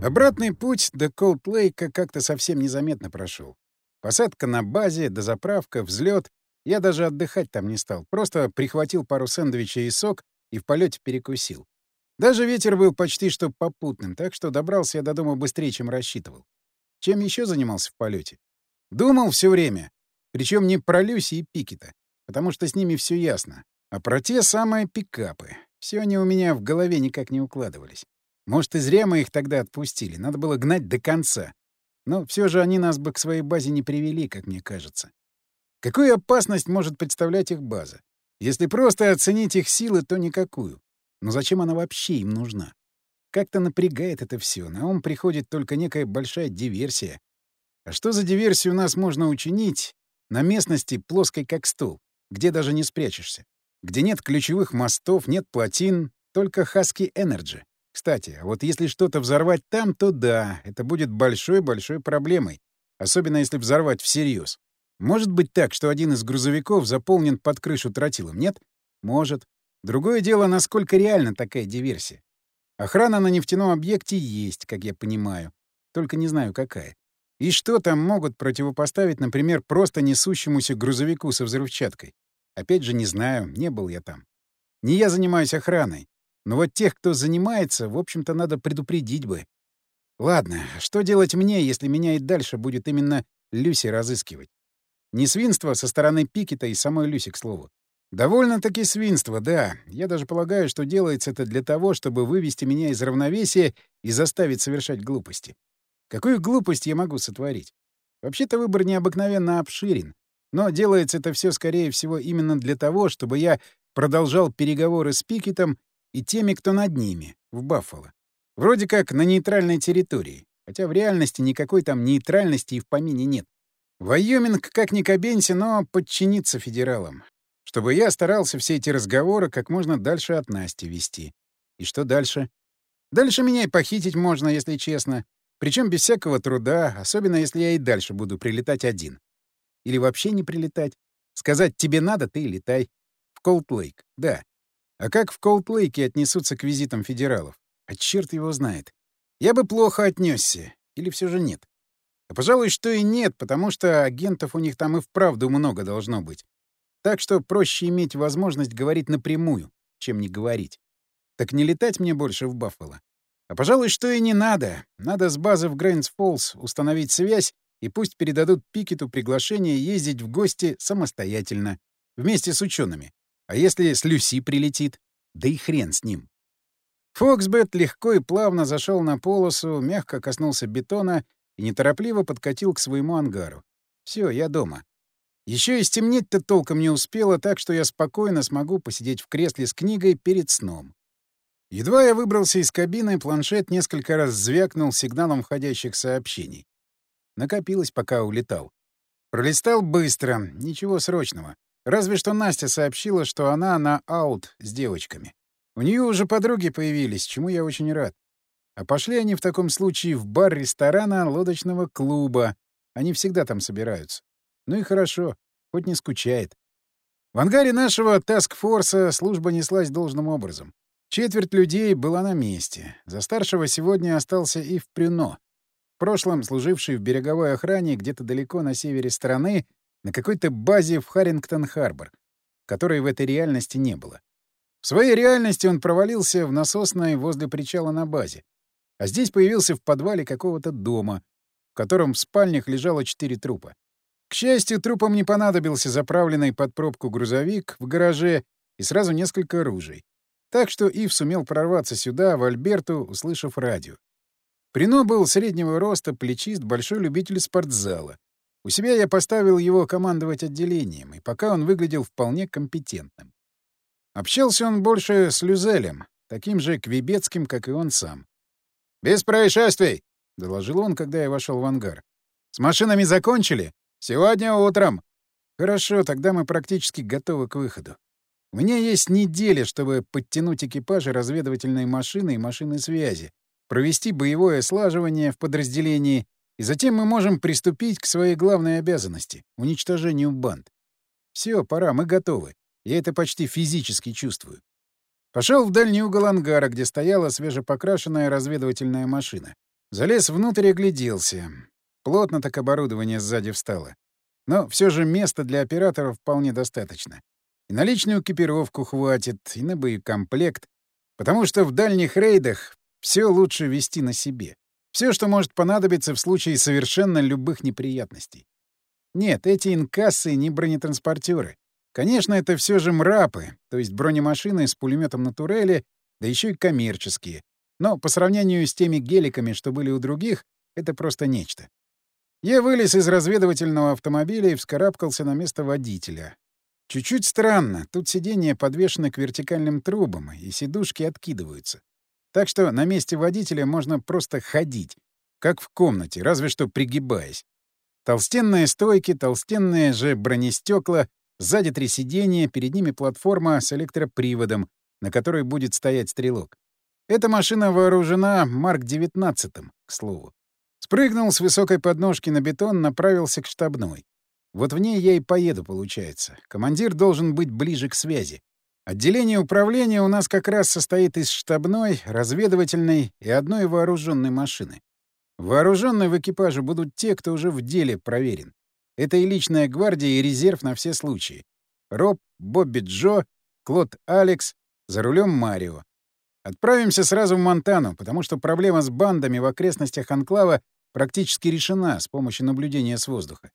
Обратный путь до Колд-Лейка как-то совсем незаметно прошел. Посадка на базе, дозаправка, взлет. Я даже отдыхать там не стал. Просто прихватил пару сэндвичей и сок и в полете перекусил. Даже ветер был почти что попутным, так что добрался я до дома быстрее, чем рассчитывал. Чем еще занимался в полете? Думал все время. Причем не про Люси и Пикета, потому что с ними все ясно. А про те самые пикапы. Все они у меня в голове никак не укладывались. Может, и зря мы их тогда отпустили. Надо было гнать до конца. Но все же они нас бы к своей базе не привели, как мне кажется. Какую опасность может представлять их база? Если просто оценить их силы, то никакую. Но зачем она вообще им нужна? Как-то напрягает это все. На ум приходит только некая большая диверсия. А что за диверсию у нас можно учинить на местности плоской как стол, где даже не спрячешься? Где нет ключевых мостов, нет плотин, только Husky Energy. Кстати, а вот если что-то взорвать там, то да, это будет большой-большой проблемой. Особенно если взорвать всерьез. Может быть так, что один из грузовиков заполнен под крышу тротилом, нет? Может. Другое дело, насколько реальна такая диверсия. Охрана на нефтяном объекте есть, как я понимаю. Только не знаю, какая. И что там могут противопоставить, например, просто несущемуся грузовику со взрывчаткой? Опять же, не знаю, не был я там. Не я занимаюсь охраной. Но вот тех, кто занимается, в общем-то, надо предупредить бы. Ладно, что делать мне, если меня и дальше будет именно Люси разыскивать? Не свинство со стороны Пикета и самой Люси, к слову. Довольно-таки свинство, да. Я даже полагаю, что делается это для того, чтобы вывести меня из равновесия и заставить совершать глупости. Какую глупость я могу сотворить? Вообще-то выбор необыкновенно обширен. Но делается это все, скорее всего, именно для того, чтобы я продолжал переговоры с Пикетом и теми, кто над ними, в Баффало. Вроде как на нейтральной территории, хотя в реальности никакой там нейтральности и в помине нет. Вайоминг как ни кабенси, но подчиниться федералам. Чтобы я старался все эти разговоры как можно дальше от Насти вести. И что дальше? Дальше меня и похитить можно, если честно. Причем без всякого труда, особенно если я и дальше буду прилетать один. Или вообще не прилетать. Сказать «тебе надо, ты и летай». В Колд-Лейк, да. А как в Колд-Лейке отнесутся к визитам федералов? А черт его знает. Я бы плохо отнесся. Или все же нет? А пожалуй, что и нет, потому что агентов у них там и вправду много должно быть. Так что проще иметь возможность говорить напрямую, чем не говорить. Так не летать мне больше в Баффало. А пожалуй, что и не надо. Надо с базы в Грэндс-Фоллс установить связь и пусть передадут Пикету приглашение ездить в гости самостоятельно, вместе с учеными. А если с Люси прилетит? Да и хрен с ним. Фоксбет легко и плавно зашел на полосу, мягко коснулся бетона и неторопливо подкатил к своему ангару. Все, я дома. Еще и стемнеть-то толком не успело, так что я спокойно смогу посидеть в кресле с книгой перед сном. Едва я выбрался из кабины, планшет несколько раз звякнул сигналом входящих сообщений. Накопилось, пока улетал. Пролистал быстро, ничего срочного. Разве что Настя сообщила, что она на аут с девочками. У нее уже подруги появились, чему я очень рад. А пошли они в таком случае в бар ресторана лодочного клуба. Они всегда там собираются. Ну и хорошо, хоть не скучает. В ангаре нашего таск-форса служба неслась должным образом. Четверть людей была на месте. За старшего сегодня остался и в Прюно в прошлом служивший в береговой охране где-то далеко на севере страны, на какой-то базе в Харрингтон-Харбор, которой в этой реальности не было. В своей реальности он провалился в насосной возле причала на базе, а здесь появился в подвале какого-то дома, в котором в спальнях лежало четыре трупа. К счастью, трупам не понадобился заправленный под пробку грузовик в гараже и сразу несколько оружий. Так что Ив сумел прорваться сюда, в Альберту, услышав радио. Прино был среднего роста, плечист, большой любитель спортзала. У себя я поставил его командовать отделением, и пока он выглядел вполне компетентным. Общался он больше с Люзелем, таким же квебецким, как и он сам. «Без происшествий!» — доложил он, когда я вошел в ангар. «С машинами закончили? Сегодня утром!» «Хорошо, тогда мы практически готовы к выходу. У меня есть неделя, чтобы подтянуть экипажи разведывательной машины и машины связи, провести боевое слаживание в подразделении, и затем мы можем приступить к своей главной обязанности — уничтожению банд. Все, пора, мы готовы. Я это почти физически чувствую. Пошел в дальний угол ангара, где стояла свежепокрашенная разведывательная машина. Залез внутрь и огляделся. Плотно так оборудование сзади встало. Но все же места для операторов вполне достаточно. И на личную экипировку хватит, и на боекомплект. Потому что в дальних рейдах все лучше вести на себе. Все, что может понадобиться в случае совершенно любых неприятностей. Нет, эти инкассы не бронетранспортеры. Конечно, это все же мрапы, то есть бронемашины с пулеметом на турели, да еще и коммерческие. Но по сравнению с теми геликами, что были у других, это просто нечто. Я вылез из разведывательного автомобиля и вскарабкался на место водителя. Чуть-чуть странно, тут сиденья подвешены к вертикальным трубам, и сидушки откидываются. Так что на месте водителя можно просто ходить, как в комнате, разве что пригибаясь. Толстенные стойки, толстенные же бронестекла, сзади три сиденья, перед ними платформа с электроприводом, на которой будет стоять стрелок. Эта машина вооружена Марк-19, к слову. Спрыгнул с высокой подножки на бетон, направился к штабной. Вот в ней я и поеду, получается. Командир должен быть ближе к связи. Отделение управления у нас как раз состоит из штабной, разведывательной и одной вооруженной машины. Вооруженные в экипаже будут те, кто уже в деле проверен. Это и личная гвардия, и резерв на все случаи. Роб, Бобби Джо, Клод Алекс, за рулем Марио. Отправимся сразу в Монтану, потому что проблема с бандами в окрестностях Анклава практически решена с помощью наблюдения с воздуха.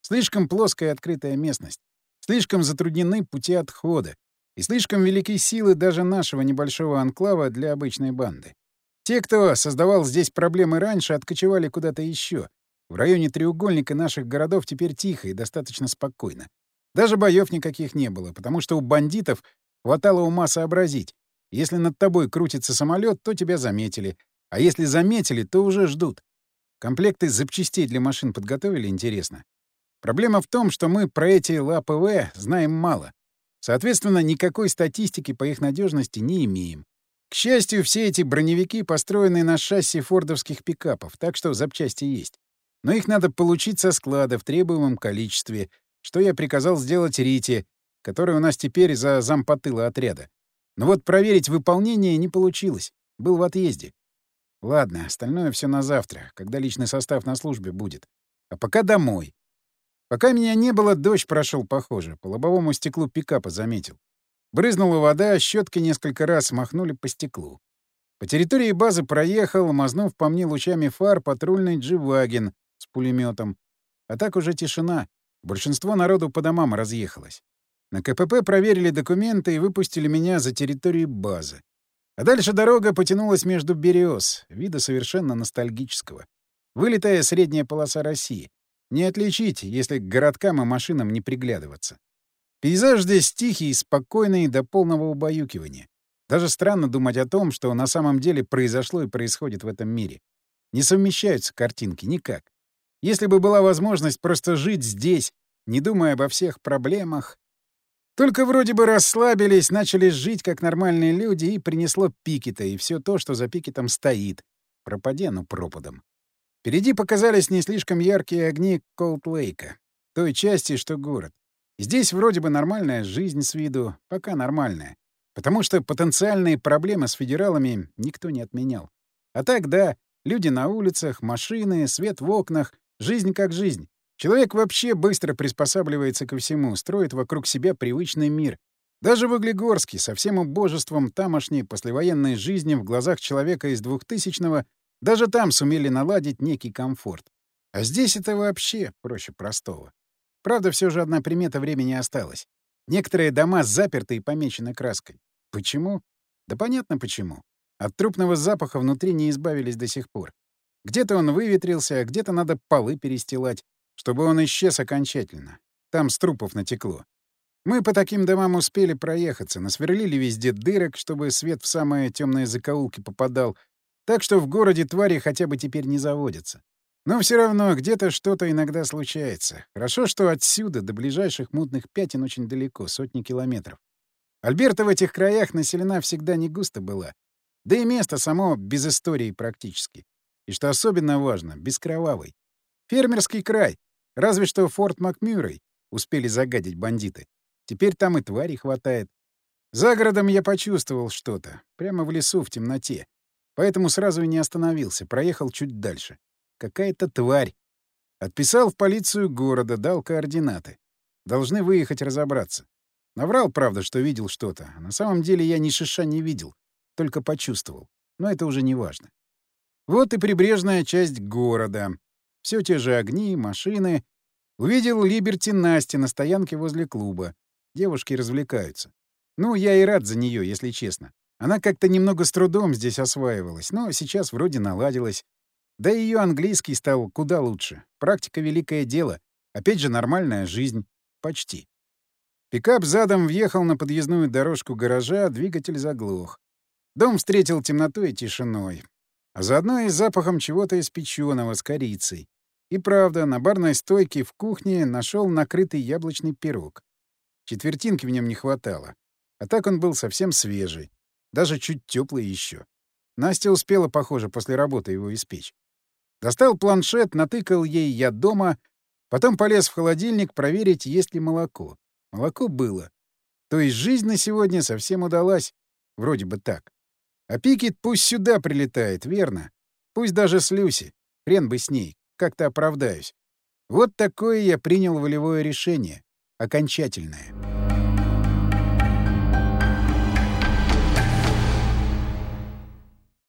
Слишком плоская открытая местность. Слишком затруднены пути отхода. И слишком велики силы даже нашего небольшого анклава для обычной банды. Те, кто создавал здесь проблемы раньше, откочевали куда-то еще. В районе треугольника наших городов теперь тихо и достаточно спокойно. Даже боев никаких не было, потому что у бандитов хватало ума сообразить. Если над тобой крутится самолет, то тебя заметили. А если заметили, то уже ждут. Комплекты запчастей для машин подготовили, интересно. Проблема в том, что мы про эти ЛАПВ знаем мало. Соответственно, никакой статистики по их надежности не имеем. К счастью, все эти броневики построены на шасси фордовских пикапов, так что запчасти есть. Но их надо получить со склада в требуемом количестве, что я приказал сделать Рите, который у нас теперь за зампотыла отряда. Но вот проверить выполнение не получилось. Был в отъезде. Ладно, остальное все на завтра, когда личный состав на службе будет. А пока домой. Пока меня не было, дождь прошел, похоже. По лобовому стеклу пикапа заметил. Брызнула вода, щетки несколько раз махнули по стеклу. По территории базы проехал, мазнув по мне лучами фар, патрульный дживаген с пулеметом. А так уже тишина. Большинство народу по домам разъехалось. На КПП проверили документы и выпустили меня за территорию базы. А дальше дорога потянулась между берез, вида совершенно ностальгического. Вылетая средняя полоса России. Не отличить, если к городкам и машинам не приглядываться. Пейзаж здесь тихий спокойный до полного убаюкивания. Даже странно думать о том, что на самом деле произошло и происходит в этом мире. Не совмещаются картинки никак. Если бы была возможность просто жить здесь, не думая обо всех проблемах... Только вроде бы расслабились, начали жить как нормальные люди, и принесло пикета и все то, что за пикетом стоит. Пропади пропадом. Впереди показались не слишком яркие огни Колд-Лейка, той части, что город. Здесь вроде бы нормальная жизнь с виду, пока нормальная. Потому что потенциальные проблемы с федералами никто не отменял. А так, да, люди на улицах, машины, свет в окнах, жизнь как жизнь. Человек вообще быстро приспосабливается ко всему, строит вокруг себя привычный мир. Даже в Углегорске, со всем убожеством тамошней послевоенной жизни в глазах человека из двухтысячного даже там сумели наладить некий комфорт. А здесь это вообще проще простого. Правда, все же одна примета времени осталась. Некоторые дома заперты и помечены краской. Почему? Да понятно почему. От трупного запаха внутри не избавились до сих пор. Где-то он выветрился, а где-то надо полы перестилать, чтобы он исчез окончательно. Там с трупов натекло. Мы по таким домам успели проехаться, насверлили везде дырок, чтобы свет в самые темные закоулки попадал, так что в городе твари хотя бы теперь не заводятся. Но все равно где-то что-то иногда случается. Хорошо, что отсюда до ближайших мутных пятен очень далеко, сотни километров. Альберта в этих краях населена всегда не густо была. Да и место само без истории практически. И что особенно важно, без кровавой. Фермерский край. Разве что форт Макмюррей успели загадить бандиты. Теперь там и твари хватает. За городом я почувствовал что-то. Прямо в лесу, в темноте. Поэтому сразу и не остановился, проехал чуть дальше. Какая-то тварь. Отписал в полицию города, дал координаты. Должны выехать разобраться. Наврал, правда, что видел что-то. На самом деле я ни шиша не видел, только почувствовал. Но это уже не важно. Вот и прибрежная часть города. Все те же огни, машины. Увидел Либерти Насти на стоянке возле клуба. Девушки развлекаются. Ну, я и рад за нее, если честно. Она как-то немного с трудом здесь осваивалась, но сейчас вроде наладилась. Да и ее английский стал куда лучше. Практика — великое дело. Опять же, нормальная жизнь. Почти. Пикап задом въехал на подъездную дорожку гаража, двигатель заглох. Дом встретил темнотой и тишиной. А заодно и запахом чего-то испеченного с корицей. И правда, на барной стойке в кухне нашел накрытый яблочный пирог. Четвертинки в нем не хватало. А так он был совсем свежий. Даже чуть теплый еще. Настя успела, похоже, после работы его испечь. Достал планшет, натыкал ей «Я дома», Потом полез в холодильник проверить, есть ли молоко. Молоко было. То есть жизнь на сегодня совсем удалась. Вроде бы так. А Пикет пусть сюда прилетает, верно? Пусть даже с Люси. Хрен бы с ней. Как-то оправдаюсь. Вот такое я принял волевое решение. Окончательное.